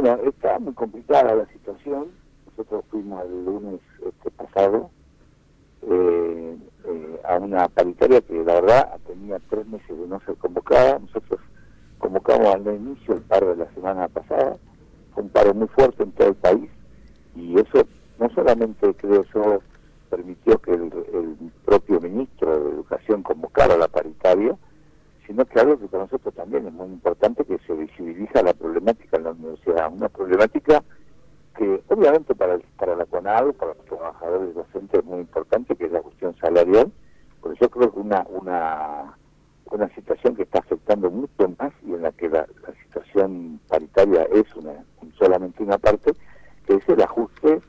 Bueno, está muy complicada la situación. Nosotros fuimos el lunes este pasado eh, eh, a una paritaria que la verdad tenía tres meses de no ser convocada. Nosotros convocamos al inicio el paro de la semana pasada, fue un paro muy fuerte en todo el país y eso no solamente creo yo permitió que el, propio ministro de Educación convocara la paritaria, sino que algo que para nosotros también es muy importante, que se visibiliza la problemática en la universidad, una problemática que obviamente para, para la CONAD, para los trabajadores docentes es muy importante, que es la cuestión salarial, pero yo creo que una, una, una situación que está afectando mucho más y en la que la, situación paritaria es una solamente una parte, que es el ajuste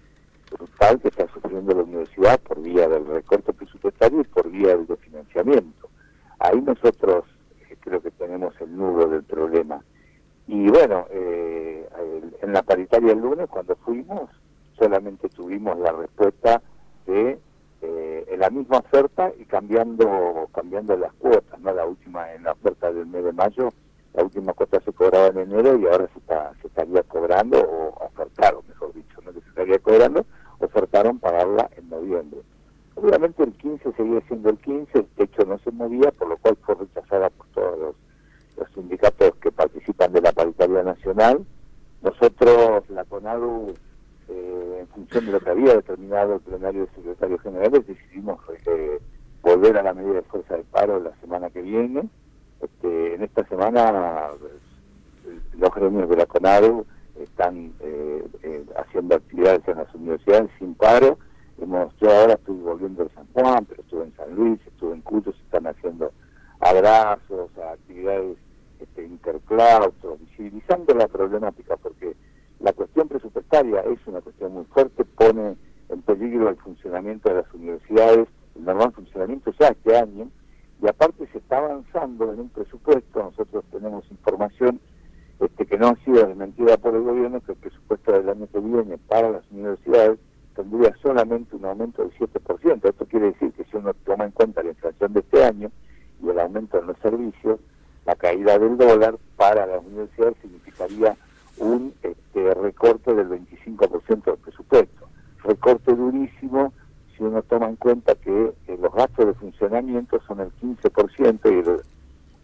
brutal que está sufriendo la universidad por vía del recorte presupuestario y por vía del financiamiento. Ahí nosotros eh, creo que tenemos el nudo del problema. Y bueno, eh, en la paritaria el lunes, cuando fuimos, solamente tuvimos la respuesta de eh, la misma oferta y cambiando cambiando las cuotas, no la última en la oferta del mes de mayo, la última cuota se cobraba en enero y ahora se está se estaría cobrando o ofertaron, mejor dicho, no que se estaría cobrando, ofertaron pagarla en noviembre. Obviamente el 15 seguía siendo el 15, el techo no se movía, por lo cual fue rechazada por todos los, sindicatos que participan de la paritaria nacional. Nosotros, la CONADU, función de lo que había determinado el plenario de secretarios generales, decidimos eh, volver a la medida de fuerza de paro la semana que viene. Este, en esta semana los gremios de la CONADU están eh, haciendo actividades en las universidades sin paro Hemos, yo ahora estoy volviendo de San Juan, pero estuve en San Luis, estuve en Cuyo, se están haciendo abrazos, actividades este, interclaustros, visibilizando la problemática, porque es una cuestión muy fuerte, pone en peligro el funcionamiento de las universidades, el normal funcionamiento ya este año, y aparte se está avanzando en un presupuesto, nosotros tenemos información este, que no ha sido desmentida por el gobierno, que el presupuesto del año que viene para las universidades tendría solamente un aumento del 7%. Esto quiere decir que si uno toma en cuenta la inflación de este año y el aumento de los servicios, la caída del dólar para la universidad significaría un este, recorte del 25% del presupuesto. Recorte durísimo si uno toma en cuenta que eh, los gastos de funcionamiento son el 15% y el,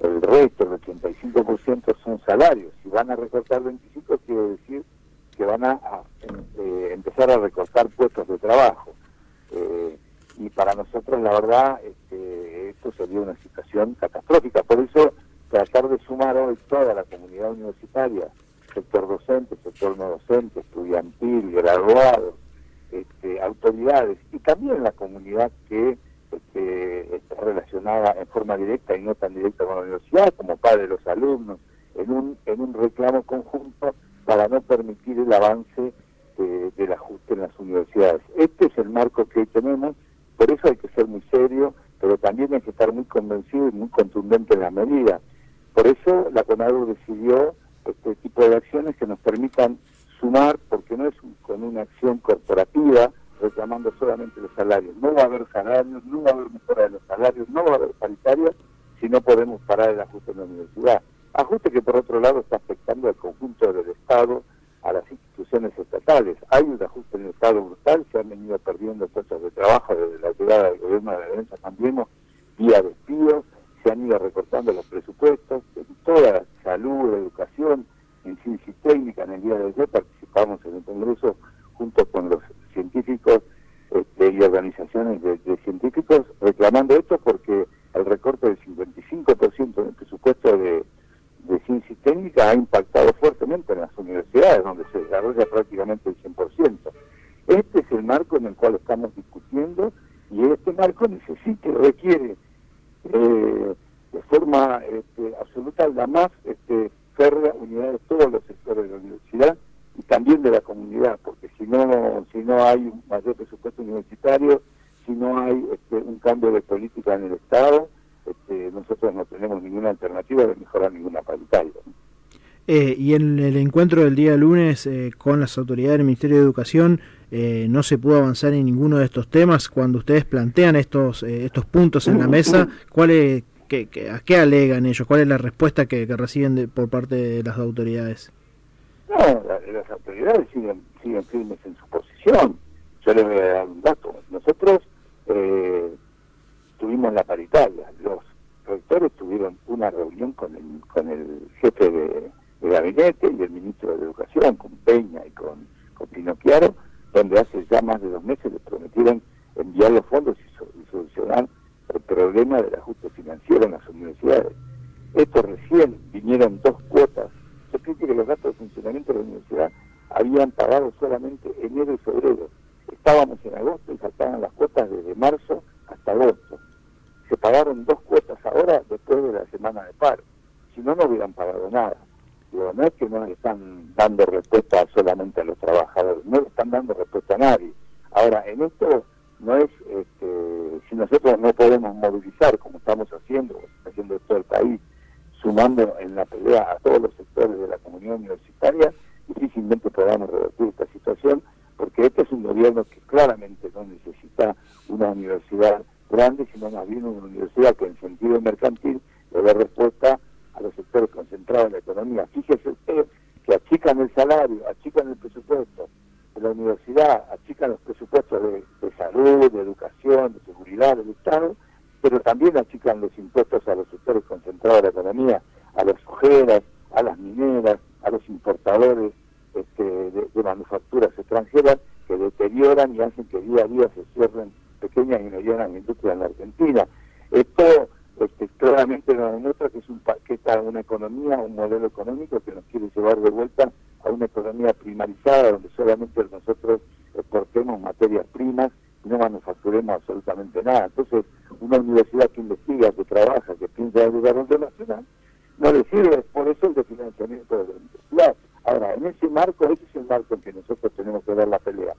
el resto, el 85% son salarios. Si van a recortar 25, quiere decir que van a, eh, empezar a recortar puestos de trabajo. Eh, y para nosotros, la verdad, este, esto sería una situación catastrófica. Por eso, tratar de sumar hoy toda la comunidad universitaria, sector docente, sector no docente, estudiantil, graduados, este, autoridades y también la comunidad que este, está relacionada en forma directa y no tan directa con la universidad, como padres los alumnos, en un, en un reclamo conjunto para no permitir el avance del ajuste en las universidades. Este es el marco que hoy tenemos, por eso hay que ser muy serio, pero también hay que estar muy convencido y muy contundente en la medida. Por eso la CONADU decidió este tipo de acciones que nos permitan sumar, porque no es con una acción corporativa reclamando solamente los salarios. No va a haber salarios, no va a haber mejora de los salarios, no va a haber paritarias si no podemos parar el ajuste en la universidad. Ajuste que por otro lado está afectando al conjunto del Estado, a las instituciones estatales. Hay un ajuste en el Estado brutal, se han venido perdiendo puestos de trabajo desde la llegada del gobierno de la defensa Cambiemos, vía despidos, se han ido recortando los presupuestos, en toda salud, educación, en ciencia y técnica, en el día de ayer participamos en el Congreso junto con los científicos este, y organizaciones de, científicos reclamando esto porque el recorte del 55% en el presupuesto de de ciencia y técnica ha impactado fuertemente en las universidades, donde se desarrolla prácticamente el 100%. Este es el marco en el cual estamos discutiendo y este marco necesita y requiere eh, de forma este, absoluta la más férrea unidad de todos los sectores de la universidad y también de la comunidad, porque si no, si no hay un mayor presupuesto universitario, si no hay este, un cambio de política en el Estado, este, nosotros no tenemos ninguna alternativa de mejorar ninguna paritaria. Eh, y en el encuentro del día lunes eh, con las autoridades del Ministerio de Educación eh, no se pudo avanzar en ninguno de estos temas. Cuando ustedes plantean estos estos puntos en la mesa, ¿cuál es, ¿a qué alegan ellos? ¿Cuál es la respuesta que, reciben por parte de las autoridades? No, las autoridades siguen, siguen firmes en su posición. Yo les voy a dar un dato. Nosotros eh, tuvimos la paritaria. Los rectores tuvieron una reunión con el, con el jefe de, gabinete y el ministro de Educación, con Peña y con, con Pinocchiaro, donde hace ya más de dos meses les prometieron enviar los fondos y, solucionar el problema ajuste financiero en las universidades. Esto recién vinieron dos cuotas. Se cree que los gastos de funcionamiento de la universidad habían pagado solamente enero y febrero. Estábamos en agosto y faltaban las cuotas desde marzo hasta agosto. Se pagaron dos cuotas ahora después de la semana de paro. Si no, no hubieran pagado nada. Digo, no es que no están dando respuesta solamente a los trabajadores, no le están dando respuesta a nadie. Ahora, en esto no es, este, si nosotros no podemos movilizar como estamos haciendo, haciendo todo el país, sumando en la pelea a todos los sectores de la comunidad universitaria, difícilmente podamos revertir esta situación, porque este es un gobierno que claramente no necesita una universidad grande, sino más bien una universidad que en sentido mercantil le dé respuesta a los sectores concentrados en la economía. Fíjese usted que achican el salario, achican el presupuesto de la universidad, achican los presupuestos de, salud, de educación, de seguridad del Estado, pero también achican los impuestos a los sectores concentrados de la economía, a las ojeras, a las mineras, a los importadores este, de, manufacturas extranjeras que deterioran y hacen que día a día se cierren pequeñas y medianas industrias en la Argentina. Esto este, claramente nos demuestra que es, un, que está una economía, un modelo económico que nos quiere llevar de vuelta a una economía primarizada donde solamente nosotros exportemos materias primas y no manufacturemos absolutamente nada. Entonces, una universidad que investiga, que trabaja, que piensa en el desarrollo nacional, no le sirve por eso el de financiamiento de la universidad. Ahora, en ese marco, ese es el marco en que nosotros tenemos que dar la pelea.